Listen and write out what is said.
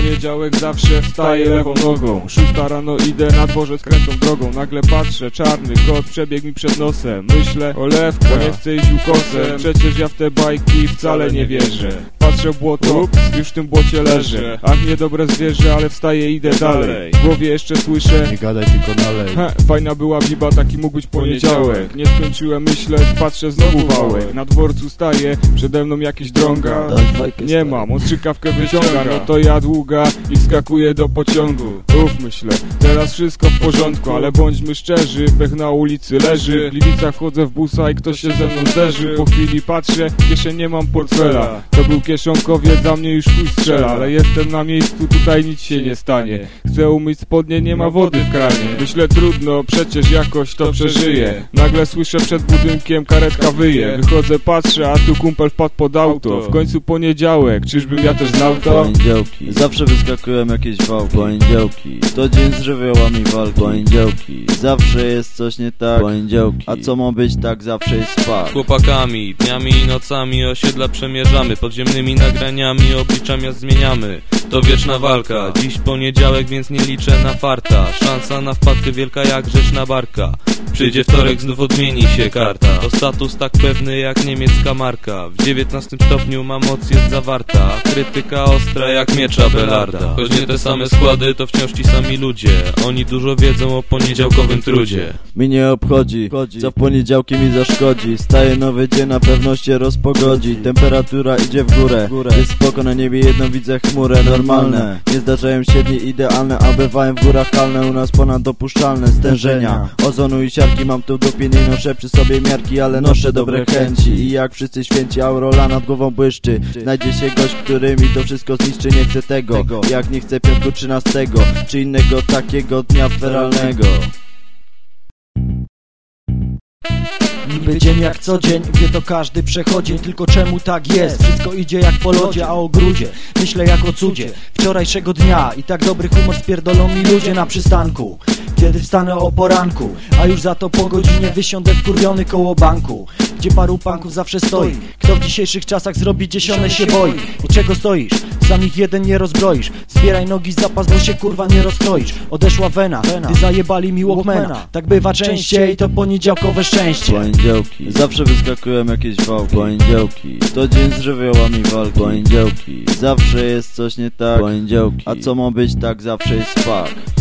poniedziałek zawsze wstaję lewą nogą. Szósta rano idę na dworzec krętą drogą. Nagle patrzę, czarny kot przebiegł mi przed nosem. Myślę, o lewko, nie chcę iść ukosem. Przecież ja w te bajki wcale nie wierzę Patrzę błoto, już w tym błocie leżę Ach, niedobre zwierzę, ale wstaję, idę dalej. W głowie jeszcze słyszę. Nie gadaj tylko nalej. He, fajna była biba, taki mógł być poniedziałek. Nie skończyłem myśleć, patrzę znowu wałek. Na dworcu staje, przede mną jakiś drąga. Nie mam, on strzykawkę wyciąga. No to ja długa i wskakuję do pociągu. Uf, myślę, teraz wszystko w porządku Ale bądźmy szczerzy, pech na ulicy leży. W Gliwicach wchodzę w busa i ktoś się ze mną zderzy Po chwili patrzę, kieszeni nie mam portfela. To był kieszonkowiec, za mnie już chuj strzela Ale jestem na miejscu, tutaj nic się nie stanie. Chcę umyć spodnie, nie ma wody w kranie. Myślę trudno, przecież jakoś to przeżyję. Nagle słyszę przed budynkiem karetka wyje. Wychodzę, patrzę, a tu kumpel wpadł pod auto. W końcu poniedziałek, czyżbym ja też znał to? Poniedziałki, zawsze wyskakują jakieś wałki Poniedziałki, to dzień z żywiołami walki Poniedziałki, zawsze jest coś nie tak. Poniedziałki, a co ma być tak zawsze jest fakt. Chłopakami, dniami i nocami osiedla przemierzamy. Podziemnymi nagraniami obliczenia zmieniamy To wieczna walka, dziś poniedziałek więc nie liczę na farta. Szansa na wpadkę wielka jak rzeczna barka. Przyjdzie wtorek, znów odmieni się karta. To status tak pewny jak niemiecka marka. W 19 stopniu ma moc jest zawarta. Krytyka ostra jak miecza Belarda Choć nie te same składy to wciąż ci sami ludzie. Oni dużo wiedzą o poniedziałkowym trudzie. Mi nie obchodzi, co w poniedziałki mi zaszkodzi. Staje nowy dzień, na pewno się rozpogodzi. Temperatura idzie w górę, jest spoko na niebie, jedną widzę chmurę Normalne, nie zdarzają się dni idealne A bywają w górach kalne, u nas ponad dopuszczalne Stężenia, ozonu i siarki Mam tu dupie, nie noszę przy sobie miarki Ale noszę dobre chęci. I jak wszyscy święci, aurola nad głową błyszczy. Znajdzie się gość, który mi to wszystko zniszczy. Nie chcę tego, jak nie chcę piątku trzynastego Czy innego takiego dnia feralnego Niby dzień jak co dzień, wie to każdy przechodzi Tylko czemu tak jest? Wszystko idzie jak po lodzie, a o grudzie Myślę jak o cudzie wczorajszego dnia I tak dobry humor spierdolą mi ludzie na przystanku kiedy wstanę o poranku A już za to po godzinie wysiądę wkurwiony koło banku Gdzie paru panków zawsze stoi Kto w dzisiejszych czasach zrobi dziesiąte się boi I czego stoisz? Sam ich jeden nie rozbroisz Zbieraj nogi z zapas, bo się kurwa nie rozstroisz Odeszła wena, gdy zajebali mi Walkmana. Tak bywa częściej, to poniedziałkowe szczęście. Poniedziałki, zawsze wyskakują jakieś wałki Poniedziałki, to dzień z żywiołami walki. Poniedziałki, zawsze jest coś nie tak. Poniedziałki, a co ma być tak zawsze jest fakt